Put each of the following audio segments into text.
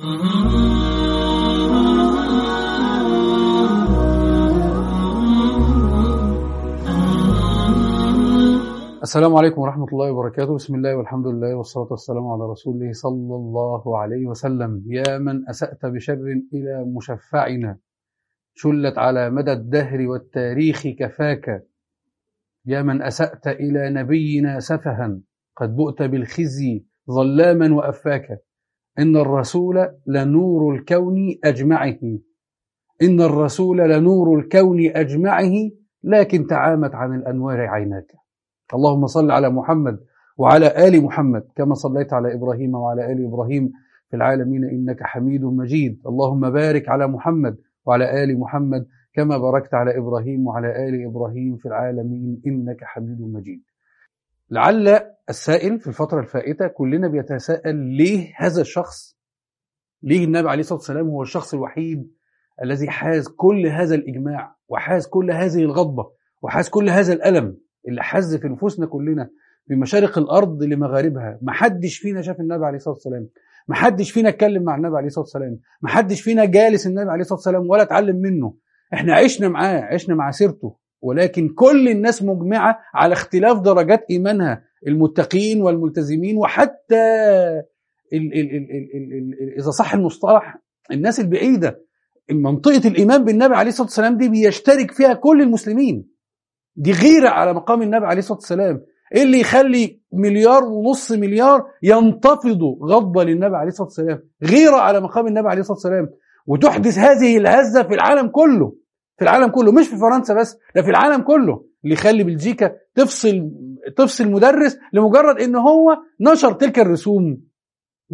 السلام عليكم ورحمة الله وبركاته. بسم الله والحمد لله والصلاة والسلام على رسول الله صلى الله عليه وسلم. يا من أسأت بشر إلى مشفعنا شلت على مدى الدهر والتاريخ كفاك. يا من أسأت إلى نبينا سفها قد بؤت بالخزي ظلاما وأفاكا إن الرسول لنور الكون أجمعه. إن الرسول لنور الكون أجمعه لكن تعامت عن الأنوار عيناك. اللهم صل على محمد وعلى آل محمد كما صليت على إبراهيم وعلى آل إبراهيم في العالمين إنك حميد مجيد. اللهم بارك على محمد وعلى آل محمد كما باركت على إبراهيم وعلى آل إبراهيم في العالمين إنك حميد مجيد. لعل السائل في الفترة الفائتة كلنا بيتساءل ليه هذا الشخص ليه النبي عليه الصلاة والسلام هو الشخص الوحيد الذي حاز كل هذا الإجماع وحاز كل هذه الغضبة وحاز كل هذا الألم اللي حز في نفوسنا كلنا في مشارق الأرض لمغاربها؟ ما حدش فينا شاف النبي عليه الصلاة والسلام. ما حدش فينا اتكلم مع النبي عليه الصلاة والسلام. ما حدش فينا جالس النبي عليه الصلاة والسلام ولا اتعلم منه. إحنا عشنا معاه عشنا مع سيرته. ولكن كل الناس مجمعة على اختلاف درجات إيمانها المتقين والملتزمين وحتى ال ال ال ال ال ال إذا صح المصطلح الناس البعيدة. منطقة الإيمان بالنبي عليه الصلاة والسلام دي بيشترك فيها كل المسلمين. دي غيرة على مقام النبي عليه الصلاة والسلام. إيه اللي يخلي مليار ونص مليار ينتفضوا غضبة للنبي عليه الصلاة والسلام؟ غيرة على مقام النبي عليه الصلاة والسلام. وتحدث هذه الهزة في العالم كله. في العالم كله مش في فرنسا بس ده في العالم كله اللي يخلي بلجيكا تفصل تفصل مدرس لمجرد إن هو نشر تلك الرسوم.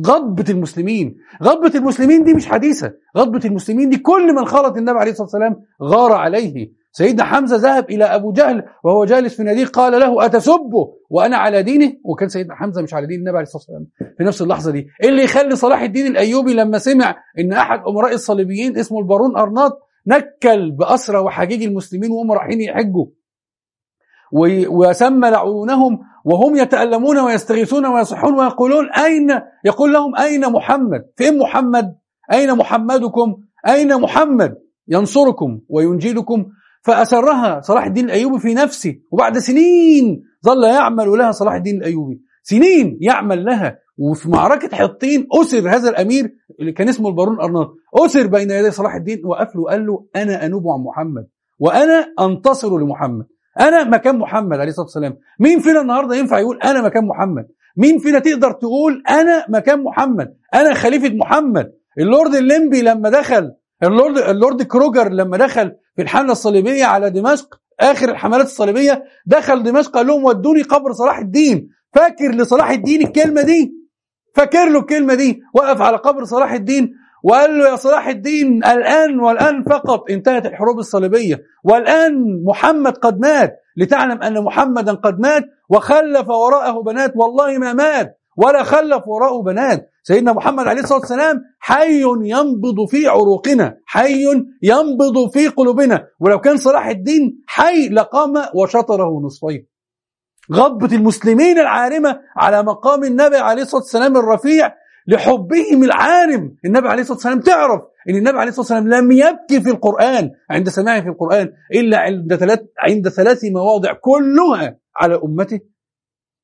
غضبة المسلمين غضبة المسلمين دي مش حديثة غضبة المسلمين دي كل من خالط النبي عليه الصلاة والسلام غار عليه. سيدنا حمزة ذهب إلى أبو جهل وهو جالس في ناديه قال له أتسبه وأنا على دينه؟ وكان سيدنا حمزة مش على دين النبي عليه الصلاة والسلام في نفس اللحظة دي. اللي يخلي صلاح الدين الأيوبي لما سمع إن أحد أمراء الصليبيين اسمه البارون أرناط نكل بأسرى وحجيج المسلمين وهم رايحين يحجوا. وسمى لعيونهم وهم يتألمون ويستغيثون ويصحون ويقولون أين يقول لهم أين محمد؟ فين محمد؟ أين محمدكم؟ أين محمد؟ ينصركم وينجدكم فأسرها صلاح الدين الأيوبي في نفسه وبعد سنين ظل يعمل لها صلاح الدين الأيوبي. سنين يعمل لها. وفي معركة حطين أسر هذا الأمير اللي كان اسمه البارون أرناط أسر بين يدي صلاح الدين وقف له وقال له أنا أنوب عن محمد وأنا أنتصر لمحمد. أنا مكان محمد عليه الصلاة والسلام. مين فينا النهاردة ينفع يقول أنا مكان محمد؟ مين فينا تقدر تقول أنا مكان محمد؟ أنا خليفة محمد. اللورد الليمبي لما دخل اللورد, اللورد كروجر لما دخل في الحملة الصليبية على دمشق آخر الحملات الصليبية دخل دمشق قال لهم ودوني قبر صلاح الدين. فاكر لصلاح الدين الكلمة دي؟ فاكر له الكلمة دي وقف على قبر صلاح الدين وقال له يا صلاح الدين الآن والآن فقط انتهت الحروب الصليبية والآن محمد قد مات لتعلم أن محمدا قد مات وخلف وراءه بنات والله ما مات ولا خلف وراءه بنات. سيدنا محمد عليه الصلاة والسلام حي ينبض في عروقنا حي ينبض في قلوبنا. ولو كان صلاح الدين حي لقام وشطره نصفين. غضبة المسلمين العارمة على مقام النبي عليه الصلاة والسلام الرفيع لحبهم العارم. النبي عليه الصلاة والسلام تعرف إن النبي عليه الصلاة والسلام لم يبكي في القرآن عند سماعه في القرآن إلا عند ثلاث عند ثلاث مواضع كلها على أمته.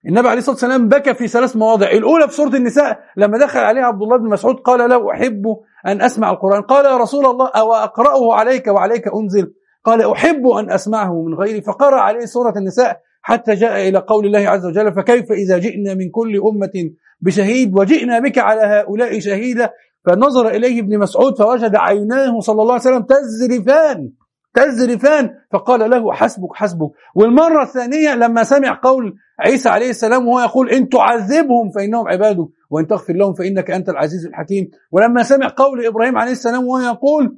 النبي عليه الصلاة والسلام بكى في ثلاث مواضع. الأولى في سورة النساء لما دخل عليه عبد الله بن مسعود قال له أحب أن أسمع القرآن. قال يا رسول الله أو أقرأه عليك وعليك أنزل؟ قال أحب أن أسمعه من غيري. فقرأ عليه سورة النساء حتى جاء إلى قول الله عز وجل فكيف إذا جئنا من كل أمة بشهيد وجئنا بك على هؤلاء شهيدا؟ فنظر إليه ابن مسعود فوجد عيناه صلى الله عليه وسلم تزرفان تزرفان فقال له حسبك حسبك. والمرة الثانية لما سمع قول عيسى عليه السلام وهو يقول إن تعذبهم فإنهم عبادك وإن تغفر لهم فإنك أنت العزيز الحكيم. ولما سمع قول إبراهيم عليه السلام وهو يقول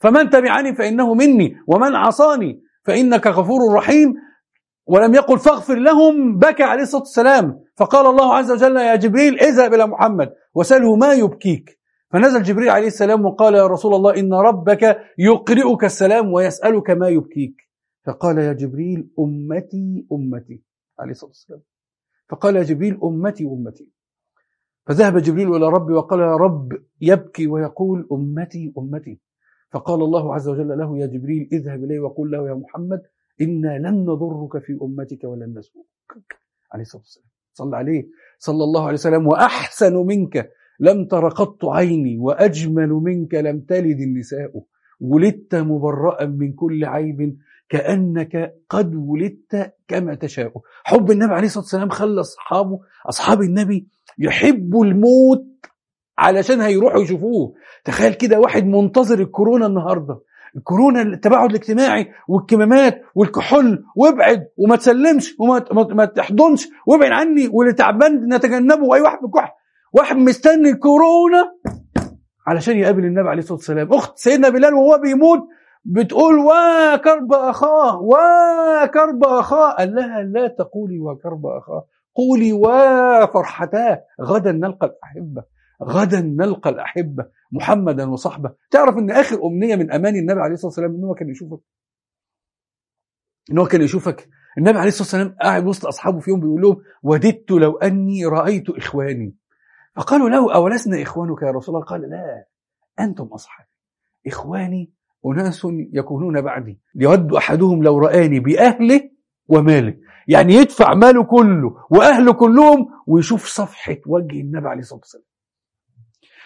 فمن تبعني فإنه مني ومن عصاني فإنك غفور رحيم. ولم يقل فاغفر لهم بكى عليه الصلاة والسلام. فقال الله عز وجل يا جبريل اذهب إلى محمد وسأله ما يبكيك. فنزل جبريل عليه السلام وقال يا رسول الله إن ربك يقرئك السلام ويسألك ما يبكيك. فقال يا جبريل أمتي أمتي. عليه الصلاة والسلام. فقال يا جبريل أمتي أمتي. فذهب جبريل إلى ربي وقال يا رب يبكي ويقول أمتي أمتي. فقال الله عز وجل له يا جبريل اذهب إليه وقل له يا محمد إنا لن نضرك في أمتك ولن نسوءك. عليه الصلاة والسلام. صلى عليه. صلى الله عليه وسلم. وأحسن منك لم تر قط عيني وأجمل منك لم تلد النساء. ولدت مبرأ من كل عيب كأنك قد ولدت كما تشاء. حب النبي عليه الصلاة والسلام خلى أصحابه أصحاب النبي يحبوا الموت علشان هيروحوا يشوفوه. تخيل كده واحد منتظر الكورونا النهارده. الكورونا التباعد الاجتماعي والكمامات والكحول وابعد وما تسلمش وما ما تحضنش وابعد عني واللي تعبان نتجنبه وأي واحد بكح واحد مستني الكورونا علشان يقابل النبي عليه الصلاة والسلام. أخت سيدنا بلال وهو بيموت بتقول وكرب أخاه وكرب أخاه. قال لها لا تقولي وكرب أخاه قولي وفرحتاه غدا نلقى الأحبة غدا نلقى الأحبة. محمدا وصحبه. تعرف أن آخر أمنية من أمان النبي عليه الصلاة والسلام أنه كان يشوفك؟ أنه كان يشوفك. النبي عليه الصلاة والسلام قاعد وسط أصحابه في يوم بيقول لهم وددت لو أني رأيت إخواني. فقالوا له أولسنا إخوانك يا رسول الله؟ قال لا أنتم أصحابي. إخواني أناس يكونون بعدي. يود أحدهم لو رآني بأهله وماله. يعني يدفع ماله كله وأهله كلهم ويشوف صفحة وجه النبي عليه الصلاة والسلام.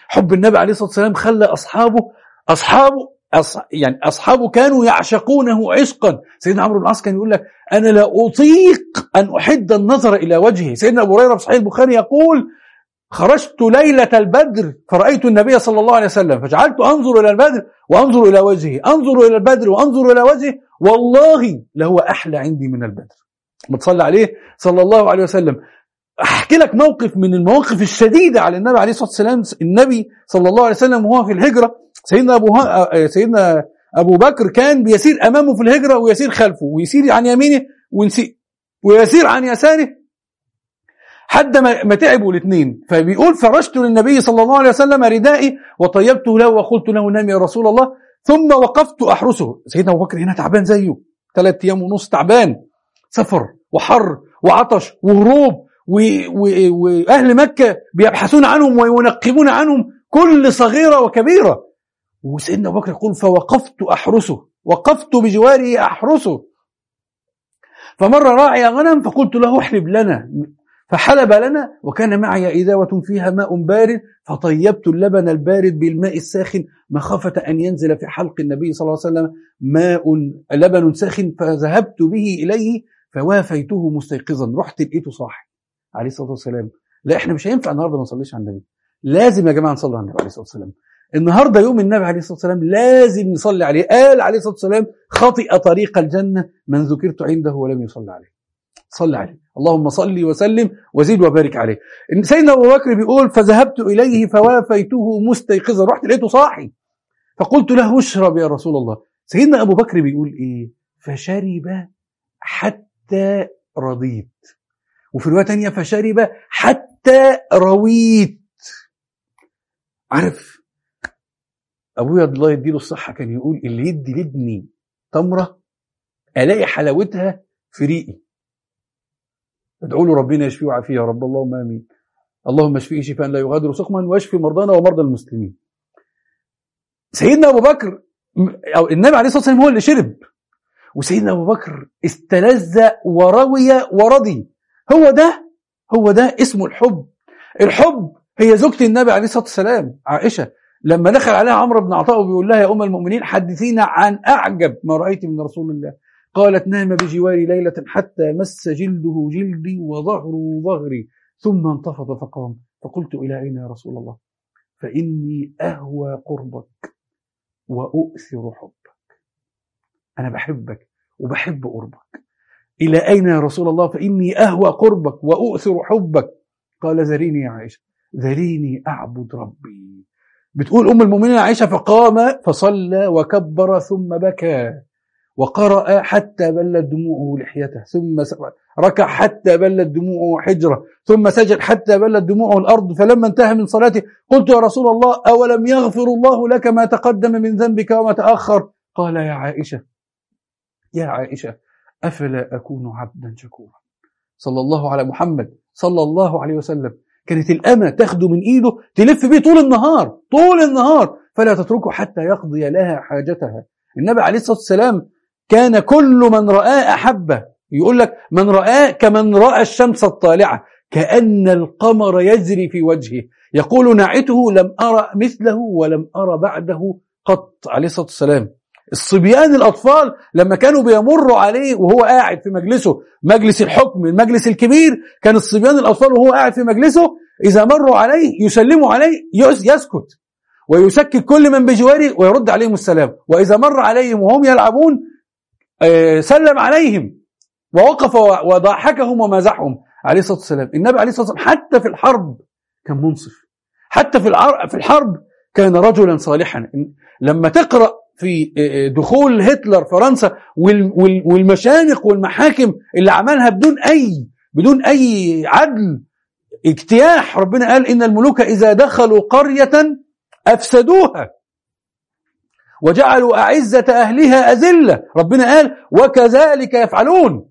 حب النبي عليه الصلاة والسلام خلى أصحابه أصحابه أص... يعني أصحابه كانوا يعشقونه عشقا. سيدنا عمرو بن العاص كان يقول لك أنا لا أطيق أن أحد النظر إلى وجهه. سيدنا أبو هريرة في صحيح البخاري يقول خرجت ليلة البدر فرأيت النبي صلى الله عليه وسلم فجعلت أنظر إلى البدر وأنظر إلى وجهه. أنظر إلى البدر وأنظر إلى وجهه والله لهو أحلى عندي من البدر. متصلى عليه صلى الله عليه وسلم. أحكي لك موقف من المواقف الشديدة على النبي عليه الصلاة والسلام. النبي صلى الله عليه وسلم وهو في الهجرة سيدنا أبو ها... سيدنا أبو بكر كان بيسير أمامه في الهجرة ويسير خلفه ويسير عن يمينه ونسي ويسير عن يساره حد ما, ما تعبوا الاثنين فبيقول فرشت للنبي صلى الله عليه وسلم ردائي وطيبته له وقلت له نام يا رسول الله ثم وقفت أحرسه. سيدنا أبو بكر هنا تعبان زيه ثلاث أيام ونص تعبان سفر وحر وعطش وهروب. واهل مكة بيبحثون عنهم وينقبون عنهم كل صغيرة وكبيرة. وسيدنا أبو بكر يقول فوقفت أحرسه وقفت بجواره أحرسه. فمر راعي غنم فقلت له احلب لنا. فحلب لنا وكان معي إذاوة فيها ماء بارد فطيبت اللبن البارد بالماء الساخن مخافة أن ينزل في حلق النبي صلى الله عليه وسلم ماء لبن ساخن فذهبت به إليه فوافيته مستيقظا. رحت لقيته صاحي. عليه الصلاة والسلام. لا إحنا مش هينفع النهارده ما نصليش على النبي. لازم يا جماعة نصلي على النبي عليه الصلاة والسلام. النهارده يوم النبي عليه الصلاة والسلام لازم نصلي عليه. قال عليه الصلاة والسلام خطئ طريق الجنة من ذكرت عنده ولم يصلي عليه. صلي عليه. اللهم صل وسلم وزد وبارك عليه. سيدنا أبو بكر بيقول فذهبت إليه فوافيته مستيقظا رحت لقيته صاحي. فقلت له اشرب يا رسول الله. سيدنا أبو بكر بيقول إيه؟ فشرب حتى رضيت. وفي رواية تانية فشرب حتى رويت. عارف أبويا الله يديله الصحة كان يقول اللي يدي لابني تمرة ألاقي حلاوتها في ريقي. ادعوا له ربنا يشفيه ويعافيه يا رب اللهم آمين. اللهم اشفيه شفاء لا يغادر سقما واشفي مرضانا ومرضى المسلمين. سيدنا أبو بكر أو النبي عليه الصلاة والسلام هو اللي شرب. وسيدنا أبو بكر استلذ وروي ورضي. هو ده هو ده اسمه الحب. الحب هي زوجة النبي عليه الصلاة والسلام عائشة. لما دخل عليها عمرو بن عطاء وبيقول لها يا أم المؤمنين حدثينا عن أعجب ما رأيت من رسول الله. قالت نام بجواري ليلة حتى مس جلده جلدي وظهره ظهري ثم انتفض فقام. فقلت إلى أين يا رسول الله؟ فإني أهوى قربك وأؤثر حبك. أنا بحبك وبحب قربك. إلى أين يا رسول الله؟ فإني أهوى قربك وأؤثر حبك. قال ذريني يا عائشة. ذريني أعبد ربي. بتقول أم المؤمنين عائشة فقام فصلى وكبر ثم بكى وقرأ حتى بلت دموعه لحيته ثم ركع حتى بلت دموعه حجرة ثم سجد حتى بلت دموعه الأرض فلما انتهى من صلاته قلت يا رسول الله أولم يغفر الله لك ما تقدم من ذنبك وما تأخر؟ قال يا عائشة يا عائشة أفلا أكون عبدا شكورا. صلى الله على محمد صلى الله عليه وسلم. كانت الأمة تاخده من إيده تلف بيه طول النهار طول النهار. فلا تتركه حتى يقضي لها حاجتها. النبي عليه الصلاة والسلام كان كل من رآه أحبه يقول لك من رآه كمن رأى الشمس الطالعة كأن القمر يجري في وجهه. يقول نعته لم أرى مثله ولم أرى بعده قط. عليه الصلاة والسلام. الصبيان الأطفال لما كانوا بيمروا عليه وهو قاعد في مجلسه مجلس الحكم المجلس الكبير كان الصبيان الأطفال وهو قاعد في مجلسه إذا مروا عليه يسلموا عليه يسكت ويسكت كل من بجواره ويرد عليهم السلام. وإذا مر عليهم وهم يلعبون آه، سلم عليهم ووقف وضحكهم ومازحهم عليه الصلاة والسلام. النبي عليه الصلاة والسلام حتى في الحرب كان منصف. حتى في في الحرب كان رجلا صالحا. لما تقرأ في آه، آه، دخول هتلر فرنسا والمشانق والمحاكم اللي عملها بدون أي بدون أي عدل اجتياح ربنا قال إن الملوك إذا دخلوا قرية أفسدوها وجعلوا أعزة أهلها أذلة. ربنا قال وكذلك يفعلون.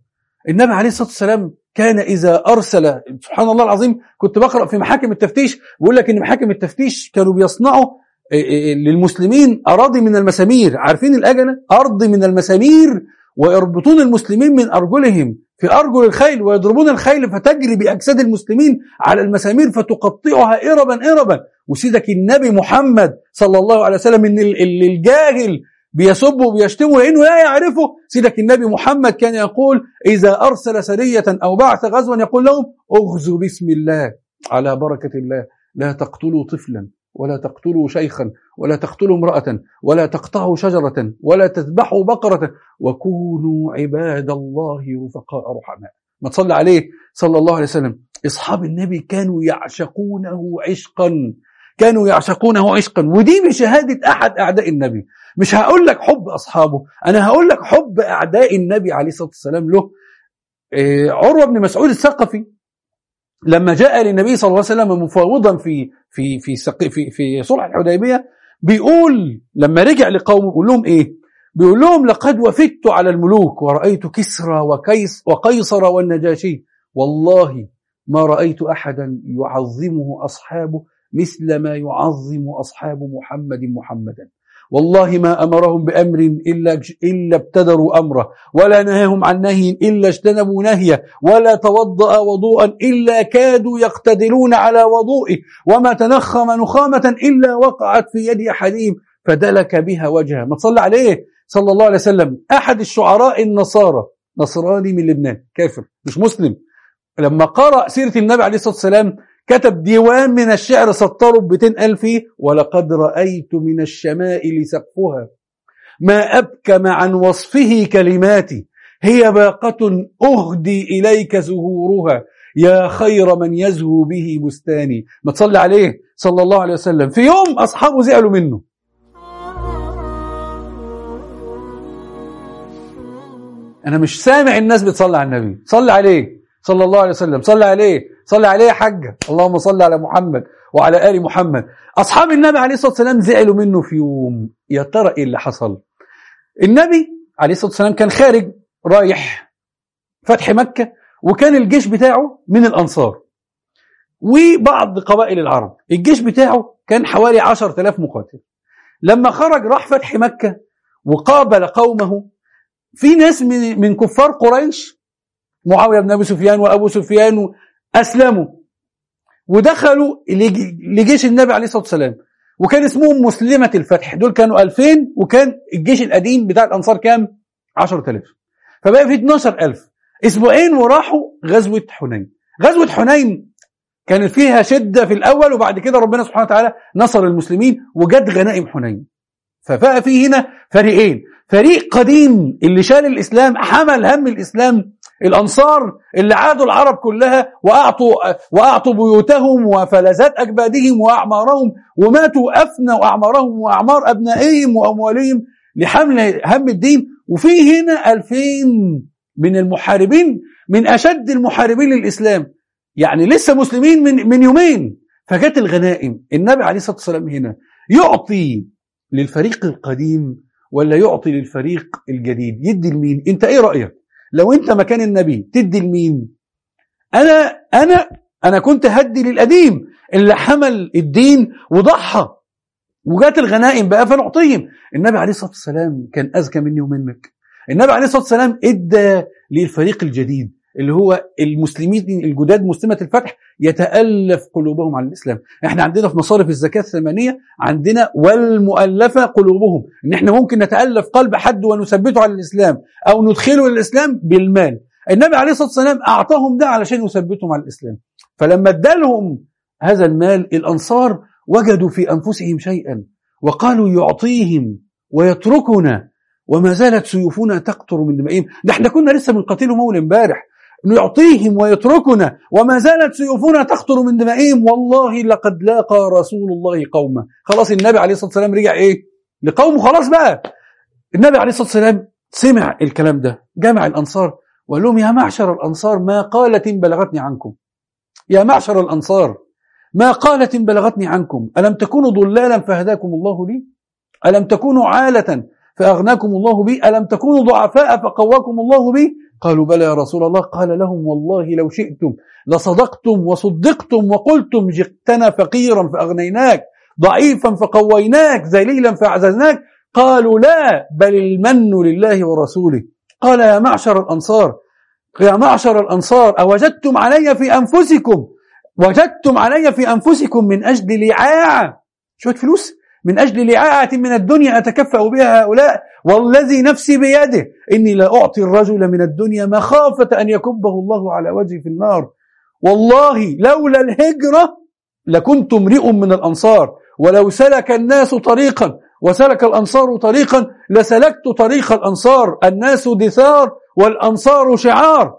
النبي عليه الصلاة والسلام كان إذا أرسل سبحان الله العظيم كنت بقرأ في محاكم التفتيش بيقول لك إن محاكم التفتيش كانوا بيصنعوا للمسلمين أراضي من المسامير. عارفين الأجنة؟ أرض من المسامير ويربطون المسلمين من أرجلهم. في أرجل الخيل ويضربون الخيل فتجري بأجساد المسلمين على المسامير فتقطعها إربا إربا. وسيدك النبي محمد صلى الله عليه وسلم إن الجاهل بيسبه وبيشتمه لأنه لا يعرفه. سيدك النبي محمد كان يقول إذا أرسل سرية أو بعث غزوا يقول لهم اغزوا بسم الله على بركة الله لا تقتلوا طفلا. ولا تقتلوا شيخا ولا تقتلوا امرأة ولا تقطعوا شجرة ولا تذبحوا بقرة وكونوا عباد الله رفقاء رحماء. ما تصلي عليه صلى الله عليه وسلم. أصحاب النبي كانوا يعشقونه عشقا كانوا يعشقونه عشقا ودي بشهادة أحد أعداء النبي. مش هقول لك حب أصحابه أنا هقول لك حب أعداء النبي عليه الصلاة والسلام له. إيه عروة بن مسعود الثقفي لما جاء للنبي صلى الله عليه وسلم مفاوضا في في في في, في صلح الحديبية بيقول لما رجع لقومه بيقول لهم إيه؟ بيقول لهم لقد وفدت على الملوك ورأيت كسرى وكيس وقيصر والنجاشي والله ما رأيت أحدا يعظمه أصحابه مثل ما يعظم أصحاب محمد محمدا والله ما أمرهم بأمر إلا, إلا ابتدروا أمره ولا نهاهم عن نهي إلا اجتنبوا نهيه ولا توضأ وضوءا إلا كادوا يقتدلون على وضوئه وما تنخم نخامة إلا وقعت في يد أحدهم فدلك بها وجهه. ما تصلى عليه صلى الله عليه وسلم. أحد الشعراء النصارى نصراني من لبنان كافر مش مسلم. لما قرأ سيرة النبي عليه الصلاة والسلام كتب ديوان من الشعر سطره بتين ألف ولقد رأيت من الشمائل سقفها. ما أبكم عن وصفه كلماتي. هي باقة أهدي إليك زهورها. يا خير من يزهو به بستاني. ما تصلي عليه صلى الله عليه وسلم. في يوم أصحابه زعلوا منه. أنا مش سامع الناس بتصلي على النبي. صلي عليه. صلى الله عليه وسلم. صلي عليه. صلي عليه يا اللهم صل على محمد وعلى آل محمد. أصحاب النبي عليه الصلاة والسلام زعلوا منه في يوم. يا ترى إيه اللي حصل؟ النبي عليه الصلاة والسلام كان خارج رايح فتح مكة وكان الجيش بتاعه من الأنصار. وبعض قبائل العرب. الجيش بتاعه كان حوالي عشر تلاف مقاتل. لما خرج راح فتح مكة وقابل قومه. في ناس من كفار قريش معاوية بن أبي سفيان وأبو سفيان أسلموا. ودخلوا لجيش النبي عليه الصلاة والسلام. وكان اسمهم مسلمة الفتح. دول كانوا 2000 وكان الجيش القديم بتاع الأنصار كام؟ 10000 فبقى في 12000 أسبوعين وراحوا غزوة حنين. غزوة حنين كانت فيها شدة في الأول وبعد كده ربنا سبحانه وتعالى نصر المسلمين وجد غنائم حنين. فبقى في هنا فريقين. فريق قديم اللي شال الإسلام حمل هم الإسلام الأنصار اللي عادوا العرب كلها وأعطوا, وأعطوا بيوتهم وفلذات أجبادهم وأعمارهم وماتوا أفنوا أعمارهم وأعمار أبنائهم وأموالهم لحمل هم الدين. وفي هنا ألفين من المحاربين من أشد المحاربين للإسلام. يعني لسه مسلمين من, من يومين. فجت الغنائم. النبي عليه الصلاة والسلام هنا يعطي للفريق القديم ولا يعطي للفريق الجديد؟ يدي لمين؟ أنت إيه رأيك؟ لو انت مكان النبي تدي لمين؟ أنا أنا أنا كنت هدي للقديم اللي حمل الدين وضحى وجات الغنائم بقى فنعطيهم. النبي عليه الصلاة والسلام كان أذكى مني ومنك النبي عليه الصلاة والسلام إدى للفريق الجديد اللي هو المسلمين الجداد مسلمة الفتح يتألف قلوبهم على الإسلام. إحنا عندنا في مصارف الزكاة الثمانية عندنا والمؤلفة قلوبهم. إن إحنا ممكن نتألف قلب حد ونثبته على الإسلام أو ندخله للإسلام بالمال. النبي عليه الصلاة والسلام أعطاهم ده علشان يثبتهم على الإسلام. فلما ادالهم هذا المال الأنصار وجدوا في أنفسهم شيئا وقالوا يعطيهم ويتركنا وما زالت سيوفنا تقطر من دمائهم. ده إحنا كنا لسه بنقاتلهم أول امبارح. نعطيهم ويتركنا وما زالت سيوفنا تقطر من دمائهم. والله لقد لاقى رسول الله قومه. خلاص النبي عليه الصلاة والسلام رجع إيه؟ لقومه خلاص بقى. النبي عليه الصلاة والسلام سمع الكلام ده جمع الأنصار وقال لهم يا معشر الأنصار ما قالة بلغتني عنكم. يا معشر الأنصار ما قالة بلغتني عنكم. ألم تكونوا ضلالا فهداكم الله لي؟ ألم تكونوا عالة فأغناكم الله بي؟ ألم تكونوا ضعفاء فقواكم الله بي؟ قالوا بلى يا رسول الله. قال لهم والله لو شئتم لصدقتم وصدقتم وقلتم جئتنا فقيرا فأغنيناك ضعيفا فقويناك ذليلا فأعززناك. قالوا لا بل المن لله ورسوله. قال يا معشر الأنصار يا معشر الأنصار أوجدتم علي في أنفسكم وجدتم علي في أنفسكم من أجل لعاعة شوية فلوس؟ من أجل لعاعة من الدنيا أتكفأ بها هؤلاء؟ والذي نفسي بيده إني لا أعطي الرجل من الدنيا مخافة أن يكبه الله على وجهي في النار. والله لولا الهجرة لكنت امرئ من الأنصار. ولو سلك الناس طريقا وسلك الأنصار طريقا لسلكت طريق الأنصار. الناس دثار والأنصار شعار.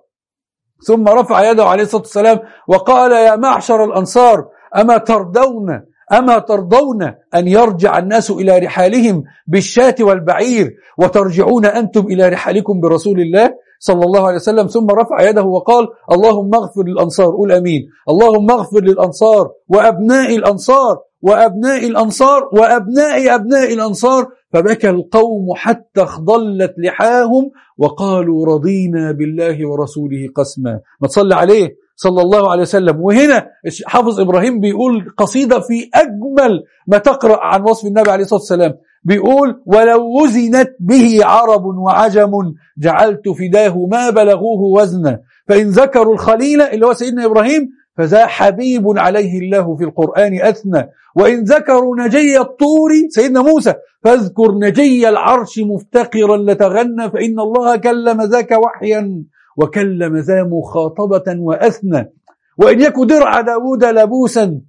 ثم رفع يده عليه الصلاة والسلام وقال يا معشر الأنصار أما ترضون أما ترضون أن يرجع الناس إلى رحالهم بالشاة والبعير وترجعون أنتم إلى رحالكم برسول الله صلى الله عليه وسلم ثم رفع يده وقال اللهم اغفر للأنصار قول أمين. اللهم اغفر للأنصار وأبناء الأنصار وأبناء الأنصار وأبناء أبناء الأنصار. فبكى القوم حتى اخضلت لحاهم وقالوا رضينا بالله ورسوله قسما. ما تصلي عليه؟ صلى الله عليه وسلم. وهنا حافظ إبراهيم بيقول قصيدة في أجمل ما تقرأ عن وصف النبي عليه الصلاة والسلام. بيقول ولو وزنت به عرب وعجم جعلت فداه ما بلغوه وزنا. فإن ذكروا الخليل اللي هو سيدنا إبراهيم فذا حبيب عليه الله في القرآن أثنى. وإن ذكروا نجي الطور سيدنا موسى فاذكر نجي العرش مفتقرا لتغنى فإن الله كلم ذاك وحيا. وكلم ذا مخاطبة وأثنى. وإن يك درع داود لبوسا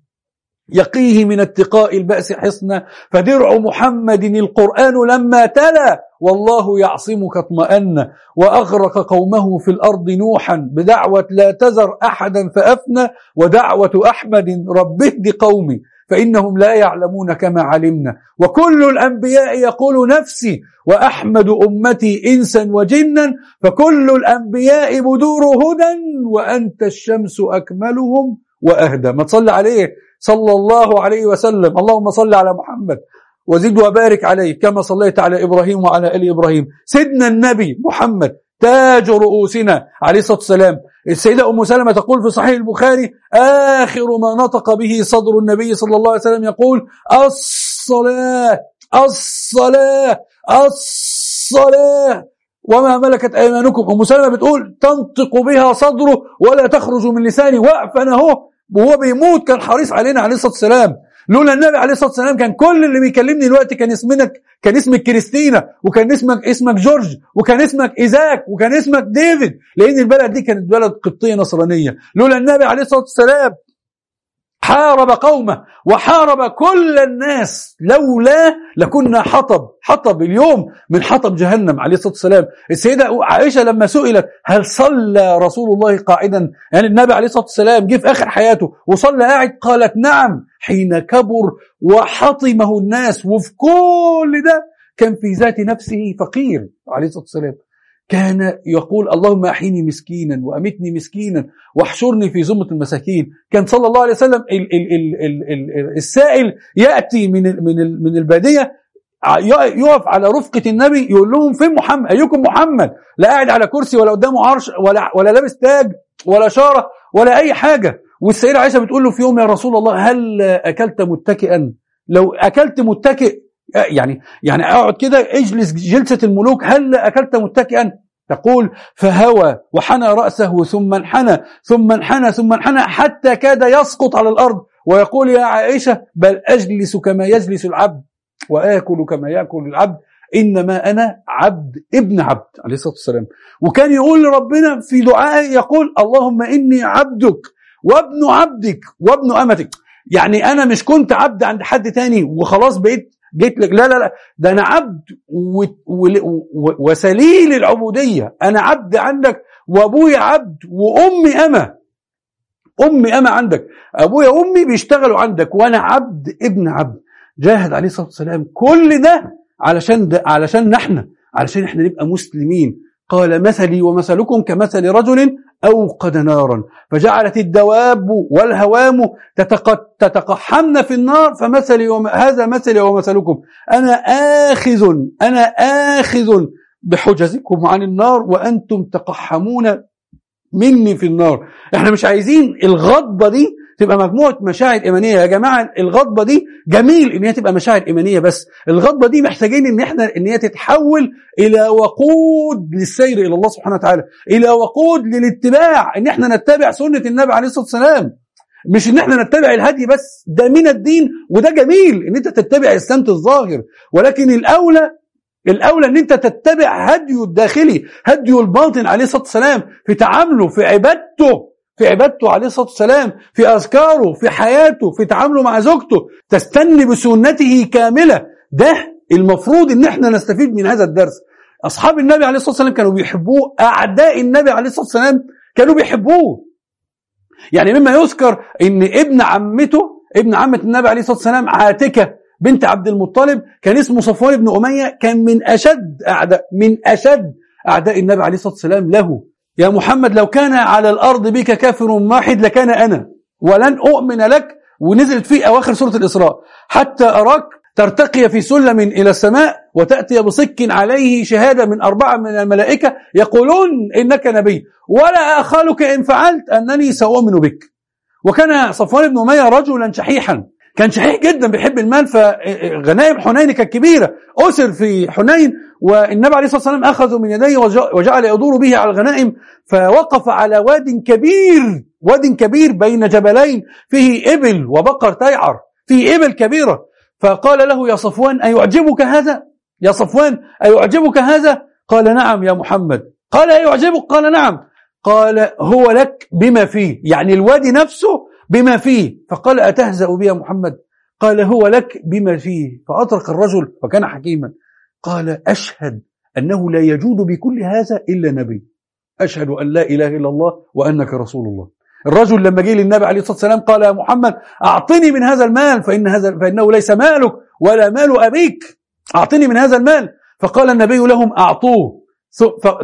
يقيه من اتقاء البأس حصنا. فدرع محمد القرآن لما تلا والله يعصمك اطمأن. وأغرق قومه في الأرض نوحا بدعوة لا تذر أحدا فأفنى. ودعوة أحمد رب اهد قومي. فإنهم لا يعلمون كما علمنا. وكل الأنبياء يقول نفسي وأحمد أمتي إنسا وجنا فكل الأنبياء بدور هدى وأنت الشمس أكملهم وأهدى. ما تصلي عليه صلى الله عليه وسلم. اللهم صل على محمد وزد وبارك عليه كما صليت على إبراهيم وعلى آل إبراهيم. سيدنا النبي محمد تاج رؤوسنا عليه الصلاة والسلام. السيدة أم سلمة تقول في صحيح البخاري آخر ما نطق به صدر النبي صلى الله عليه وسلم يقول الصلاة الصلاة الصلاة. وما ملكت أيمانكم؟ أم سلمة بتقول تنطق بها صدره ولا تخرج من لساني وقفا أهو وهو بيموت كان حريص علينا عليه الصلاة والسلام. لولا النبي عليه الصلاة والسلام كان كل اللي بيكلمني دلوقتي كان اسمك كان اسمك كريستينا وكان اسمك اسمك جورج وكان اسمك إيزاك وكان اسمك ديفيد لأن البلد دي كانت بلد قبطية نصرانية. لولا النبي عليه الصلاة والسلام حارب قومه وحارب كل الناس. لولا لكنا حطب حطب اليوم من حطب جهنم عليه الصلاة والسلام. السيدة عائشة لما سئلت هل صلى رسول الله قاعدا يعني النبي عليه الصلاة والسلام جه في آخر حياته وصلى قاعد قالت نعم حين كبر وحطمه الناس وفي كل ده كان في ذات نفسه فقير عليه الصلاة والسلام. كان يقول اللهم أحيني مسكينا وأمتني مسكينا واحشرني في زمرة المساكين. كان صلى الله عليه وسلم ال ال ال ال ال السائل يأتي من من من البادية يقف على رفقة النبي يقول لهم فين محمد؟ أيكم محمد؟ لا قاعد على كرسي ولا قدامه عرش ولا ولا لابس تاج ولا شارة ولا أي حاجة. والسيدة عائشة بتقول له في يوم يا رسول الله هل أكلت متكئا؟ لو أكلت متكئ يعني يعني أقعد كده اجلس جلسة الملوك هل أكلت متكئا؟ تقول فهوى وحنى رأسه ثم انحنى ثم انحنى ثم انحنى حتى كاد يسقط على الأرض. ويقول يا عائشة بل أجلس كما يجلس العبد وآكل كما يأكل العبد إنما أنا عبد ابن عبد عليه الصلاة والسلام. وكان يقول لربنا في دعائه يقول اللهم إني عبدك وابن عبدك وابن أمتك. يعني أنا مش كنت عبد عند حد تاني وخلاص بقيت جيت لك لا لا لا ده أنا عبد. وسليل العبودية. أنا عبد عندك وأبويا عبد وأمي أمة. أمي أمة عندك. أبويا وأمي بيشتغلوا عندك وأنا عبد ابن عبد. جاهد عليه الصلاة والسلام. كل ده علشان ده علشان نحن علشان إحنا نبقى مسلمين. قال مثلي ومثلكم كمثل رجل أوقد نارا فجعلت الدواب والهوام تتقحمن في النار فمثلي وم... هذا مثلي ومثلكم أنا آخذ أنا آخذ بحجزكم عن النار وأنتم تقحمون مني في النار. إحنا مش عايزين الغضبة دي تبقى مجموعة مشاعر إيمانية. يا جماعة الغضبة دي جميل إن هي تبقى مشاعر إيمانية بس الغضبة دي محتاجين إن إحنا إن هي تتحول إلى وقود للسير إلى الله سبحانه وتعالى إلى وقود للاتباع إن إحنا نتبع سنة النبي عليه الصلاة والسلام. مش إن إحنا نتبع الهدي بس ده من الدين وده جميل إن أنت تتبع السمت الظاهر. ولكن الأولى الأولى إن أنت تتبع هديه الداخلي هديه الباطن عليه الصلاة والسلام في تعامله في عبادته. في عبادته عليه الصلاة والسلام في أذكاره في حياته في تعامله مع زوجته تستني بسنته كاملة. ده المفروض إن إحنا نستفيد من هذا الدرس. أصحاب النبي عليه الصلاة والسلام كانوا بيحبوه أعداء النبي عليه الصلاة والسلام كانوا بيحبوه. يعني مما يذكر إن ابن عمته ابن عمة النبي عليه الصلاة والسلام عاتكة بنت عبد المطلب كان اسمه صفوان بن أمية كان من أشد أعداء من أشد أعداء النبي عليه الصلاة والسلام له. يا محمد لو كان على الأرض بك كافر واحد لكان أنا ولن أؤمن لك ونزلت في أواخر سورة الإسراء. حتى أراك ترتقي في سلم إلى السماء وتأتي بصك عليه شهادة من أربعة من الملائكة يقولون إنك نبي. ولا أخالك إن فعلت أنني سأؤمن بك. وكان صفوان بن أمية رجلا شحيحا. كان شحيح جدا بيحب المال فغنائم حنين كانت كبيرة. أسر في حنين والنبي عليه الصلاة والسلام أخذ من يديه وجعل يدور به على الغنائم فوقف على واد كبير واد كبير بين جبلين فيه إبل وبقر تيعر فيه إبل كبيرة. فقال له يا صفوان أيعجبك هذا؟ يا صفوان أيعجبك هذا؟ قال نعم يا محمد. قال أيعجبك؟ قال نعم. قال هو لك بما فيه. يعني الوادي نفسه بما فيه. فقال أتهزأ بي يا محمد؟ قال هو لك بما فيه. فأطرق الرجل وكان حكيما. قال أشهد أنه لا يجود بكل هذا إلا نبي. أشهد أن لا إله إلا الله وأنك رسول الله. الرجل لما جه للنبي عليه الصلاة والسلام قال يا محمد أعطني من هذا المال فإن هذا فإنه ليس مالك ولا مال أبيك. أعطني من هذا المال. فقال النبي لهم أعطوه.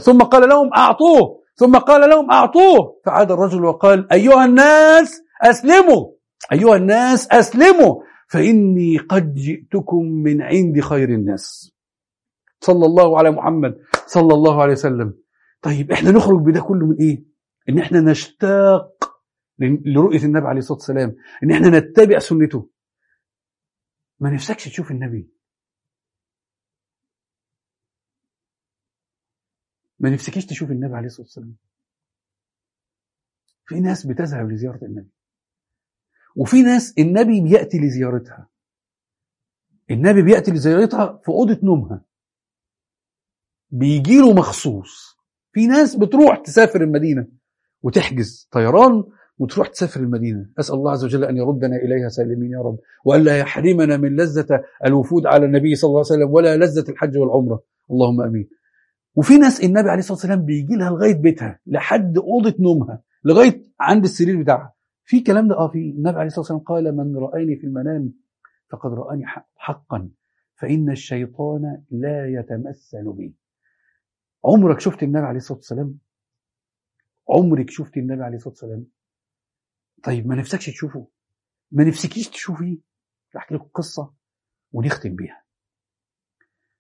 ثم قال لهم أعطوه. ثم قال لهم أعطوه. فعاد الرجل وقال أيها الناس أسلموا. أيها الناس أسلموا. فإني قد جئتكم من عند خير الناس. صلى الله على محمد. صلى الله عليه وسلم. طيب إحنا نخرج بده كله من إيه؟ إن إحنا نشتاق لرؤية النبي عليه الصلاة والسلام. إن إحنا نتبع سنته. ما نفسكش تشوف النبي. ما نفسكيش تشوف النبي عليه الصلاة والسلام. في ناس بتذهب لزيارة النبي. وفي ناس النبي بيأتي لزيارتها. النبي بيأتي لزيارتها في أوضة نومها. بيجي له مخصوص. في ناس بتروح تسافر المدينة وتحجز طيران وتروح تسافر المدينة. أسأل الله عز وجل أن يردنا إليها سالمين يا رب. وألا يحرمنا من لذة الوفود على النبي صلى الله عليه وسلم ولا لذة الحج والعمرة. اللهم أمين. وفي ناس النبي عليه الصلاة والسلام بيجي لها لغاية بيتها لحد أوضة نومها لغاية عند السرير بتاعها. في كلام ده آه في النبي عليه الصلاة والسلام قال من رآني في المنام فقد رآني حقا فإن الشيطان لا يتمثل بي. عمرك شفت النبي عليه الصلاة والسلام؟ عمرك شفت النبي عليه الصلاة والسلام؟ طيب ما نفسكش تشوفه؟ ما نفسكيش تشوفيه؟ أحكي لكم قصة ونختم بيها.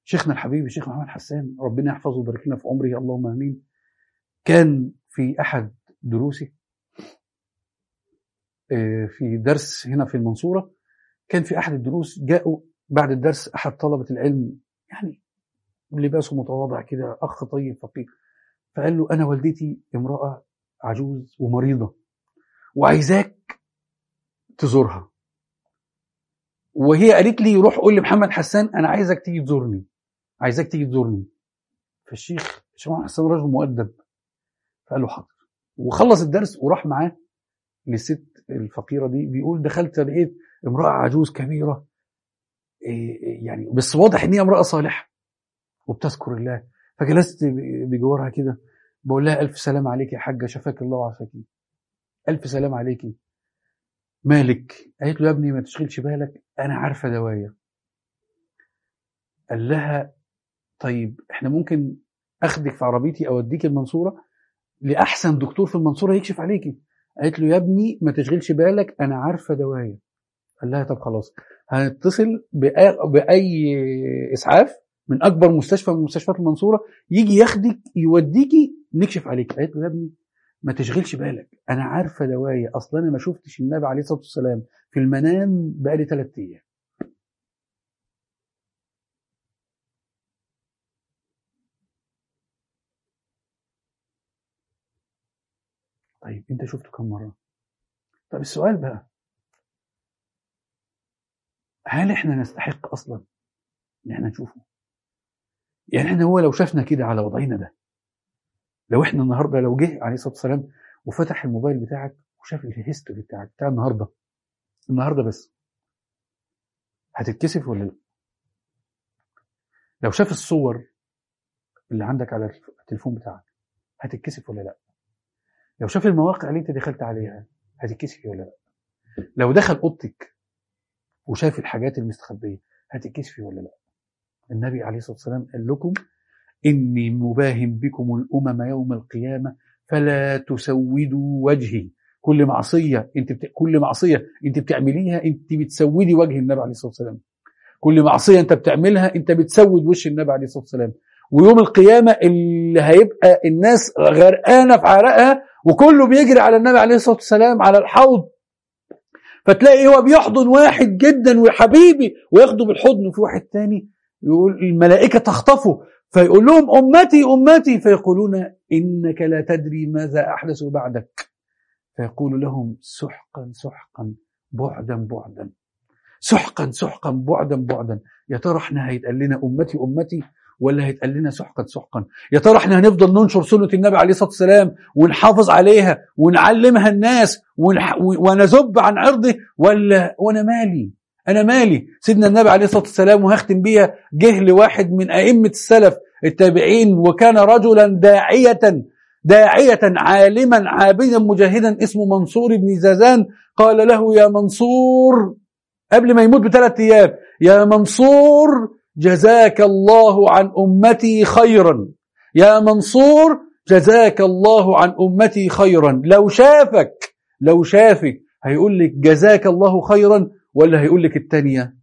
شيخنا الحبيب الشيخ محمد حسان ربنا يحفظه ويبارك لنا في عمره اللهم آمين كان في أحد دروسه في درس هنا في المنصورة. كان في أحد الدروس جاءوا بعد الدرس أحد طلبة العلم يعني لباسه متواضع كده أخ طيب فقير فقال له أنا والدتي امرأة عجوز ومريضة وعايزاك تزورها. وهي قالت لي روح قول لمحمد حسان أنا عايزك تيجي تزورني عايزاك تيجي تزورني. فالشيخ الشيخ حسان رجل مؤدب. فقال له حاضر. وخلص الدرس وراح معاه للست الفقيرة دي بيقول دخلت لقيت امرأة عجوز كبيرة إيه يعني بس واضح إن هي امرأة صالحة وبتذكر الله. فجلست بجوارها كده بقول لها ألف سلام عليك يا حاجة شفاك الله وعافاكي ألف سلام عليكي. مالك؟ قالت له يا ابني ما تشغلش بالك أنا عارفة دوايا. قال لها طيب إحنا ممكن أخدك في عربيتي اوديك المنصورة لأحسن دكتور في المنصورة يكشف عليكي. قالت له يا ابني ما تشغلش بالك أنا عارفة دوايا قال لها طب خلاص هنتصل بأي إسعاف من أكبر مستشفى من مستشفيات المنصورة يجي ياخدك يوديكي نكشف عليك. قالت له يا ابني ما تشغلش بالك أنا عارفة دوايا أصلا أنا ما شفتش النبي عليه الصلاة والسلام في المنام بقالي ثلاث أيام طيب انت شفته كم مرة طب السؤال بقى هل إحنا نستحق أصلا إن إحنا نشوفه يعني إحنا هو لو شافنا كده على وضعنا ده لو إحنا النهارده لو جه عليه الصلاة والسلام وفتح الموبايل بتاعك وشاف الهيستوري بتاعك بتاع النهارده النهارده بس هتتكسف ولا لأ؟ لو شاف الصور اللي عندك على التليفون بتاعك هتتكسف ولا لأ؟ لو شاف المواقع اللي انت دخلت عليها هتتكسفي ولا لأ؟ لو دخل أوضتك وشاف الحاجات المستخبية هتتكسفي ولا لأ؟ النبي عليه الصلاة والسلام قال لكم إني مباهم بكم الأمم يوم القيامة فلا تسودوا وجهي. كل معصية انت بت... كل معصية انت بتعمليها انت بتسودي وجه النبي عليه الصلاة والسلام. كل معصية انت بتعملها انت بتسود وش النبي عليه الصلاة والسلام. ويوم القيامة اللي هيبقى الناس غرقانة في عرقها وكله بيجري على النبي عليه الصلاة والسلام على الحوض. فتلاقي هو بيحضن واحد جدا وحبيبي وياخده بالحضن وفي واحد تاني يقول الملائكة تخطفه فيقول لهم أمتي أمتي فيقولون إنك لا تدري ماذا أحدث بعدك. فيقول لهم سحقا سحقا بعدا بعدا سحقا سحقا بعدا بعدا. يا ترى إحنا هيتقال لنا أمتي أمتي؟ ولا هيتقال لنا سحقا سحقا. يا ترى إحنا هنفضل ننشر سنة النبي عليه الصلاة والسلام ونحافظ عليها ونعلمها الناس ونح... ونذب عن عرضه ولا؟ وأنا مالي أنا مالي. سيدنا النبي عليه الصلاة والسلام وهختم بيها جه لواحد من أئمة السلف التابعين وكان رجلا داعية داعية عالما عابدا مجاهدا اسمه منصور بن زازان. قال له يا منصور قبل ما يموت بثلاث أيام يا منصور جزاك الله عن أمتي خيرا. يا منصور جزاك الله عن أمتي خيرا. لو شافك لو شافك هيقول لك جزاك الله خيرا ولا هيقول لك الثانية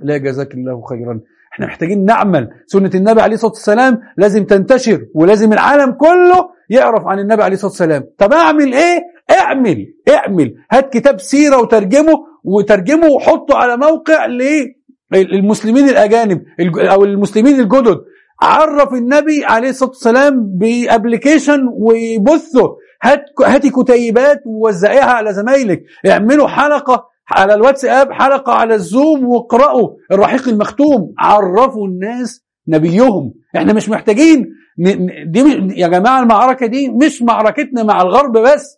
لا جزاك الله خيرا. إحنا محتاجين نعمل. سنة النبي عليه الصلاة والسلام لازم تنتشر ولازم العالم كله يعرف عن النبي عليه الصلاة والسلام. طب أعمل إيه؟ اعمل اعمل. هات كتاب سيرة وترجمه وترجمه وحطه على موقع ليه المسلمين الأجانب أو المسلمين الجدد عرف النبي عليه الصلاة والسلام بأبليكيشن وبثه هات هاتي كتيبات ووزعيها على زمايلك اعملوا حلقة على الواتساب حلقة على الزوم واقرأوا الرحيق المختوم عرفوا الناس نبيهم. إحنا مش محتاجين دي يا جماعة المعركة دي مش معركتنا مع الغرب بس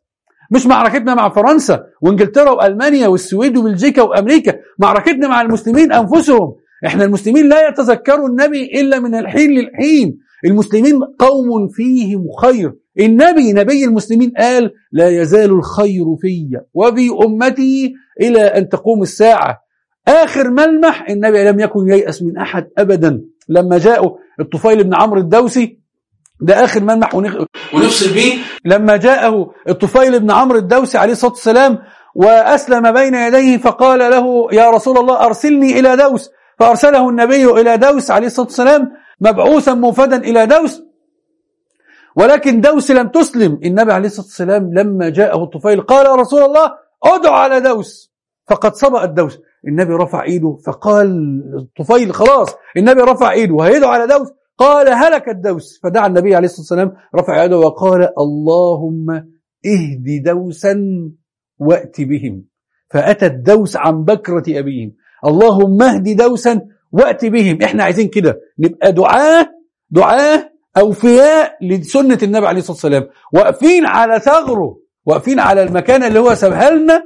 مش معركتنا مع فرنسا وإنجلترا وألمانيا والسويد وبلجيكا وأمريكا معركتنا مع المسلمين أنفسهم. إحنا المسلمين لا يتذكروا النبي إلا من الحين للحين. المسلمين قوم فيهم خير. النبي نبي المسلمين قال لا يزال الخير في وفي أمتي إلى أن تقوم الساعة. آخر ملمح النبي لم يكن ييأس من أحد ابدا. لما جاءوا الطفيل بن عمرو الدوسي ده آخر ملمح ونفصل بيه. لما جاءه الطفيل بن عمرو الدوسي عليه الصلاة والسلام وأسلم بين يديه فقال له يا رسول الله أرسلني إلى دوس. فأرسله النبي إلى دوس عليه الصلاة والسلام مبعوثا موفدا إلى دوس. ولكن دوس لم تسلم. النبي عليه الصلاة والسلام لما جاءه الطفيل قال يا رسول الله ادعو على دوس. فقد سبق الدوس. النبي رفع إيده فقال طفيل خلاص النبي رفع إيده وهيدعو على دوس. قال هلك الدوس. فدعا النبي عليه الصلاة والسلام رفع يده وقال اللهم اهد دوسا وأت بهم. فأتى الدوس عن بكرة أبيهم. اللهم اهد دوسا وأت بهم. إحنا عايزين كده نبقى دعاة دعاة أوفياء لسنة النبي عليه الصلاة والسلام. واقفين على ثغره واقفين على المكان اللي هو سابها لنا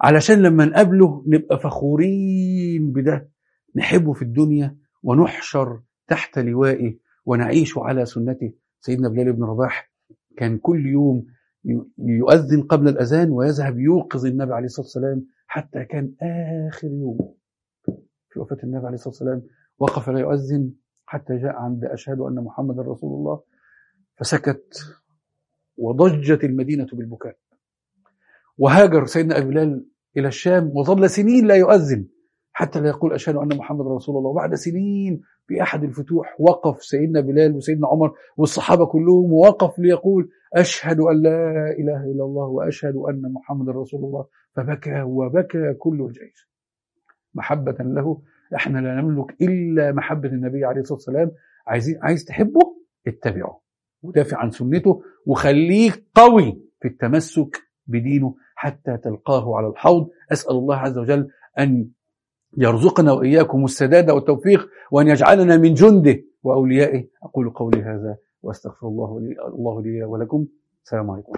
علشان لما نقابله نبقى فخورين بده. نحبه في الدنيا ونحشر تحت لوائه ونعيش على سنته. سيدنا بلال بن رباح كان كل يوم يؤذن قبل الأذان ويذهب يوقظ النبي عليه الصلاة والسلام حتى كان آخر يوم. في وفاة النبي عليه الصلاة والسلام وقف لا يؤذن حتى جاء عند أشهد أن محمد رسول الله فسكت وضجت المدينة بالبكاء. وهاجر سيدنا أبي بلال إلى الشام وظل سنين لا يؤذن. حتى لا يقول أشهد أن محمد رسول الله. وبعد سنين في أحد الفتوح وقف سيدنا بلال وسيدنا عمر والصحابة كلهم ووقف ليقول أشهد أن لا إله إلا الله وأشهد أن محمد رسول الله. فبكى وبكى كل الجيش. محبة له. إحنا لا نملك إلا محبة النبي عليه الصلاة والسلام. عايزين عايز تحبه؟ اتبعه. ودافع عن سنته. وخليك قوي في التمسك بدينه حتى تلقاه على الحوض. أسأل الله عز وجل أن يرزقنا وإياكم السداد والتوفيق وأن يجعلنا من جنده. وأوليائه أقول قولي هذا وأستغفر الله لي, الله لي ولكم. السلام عليكم.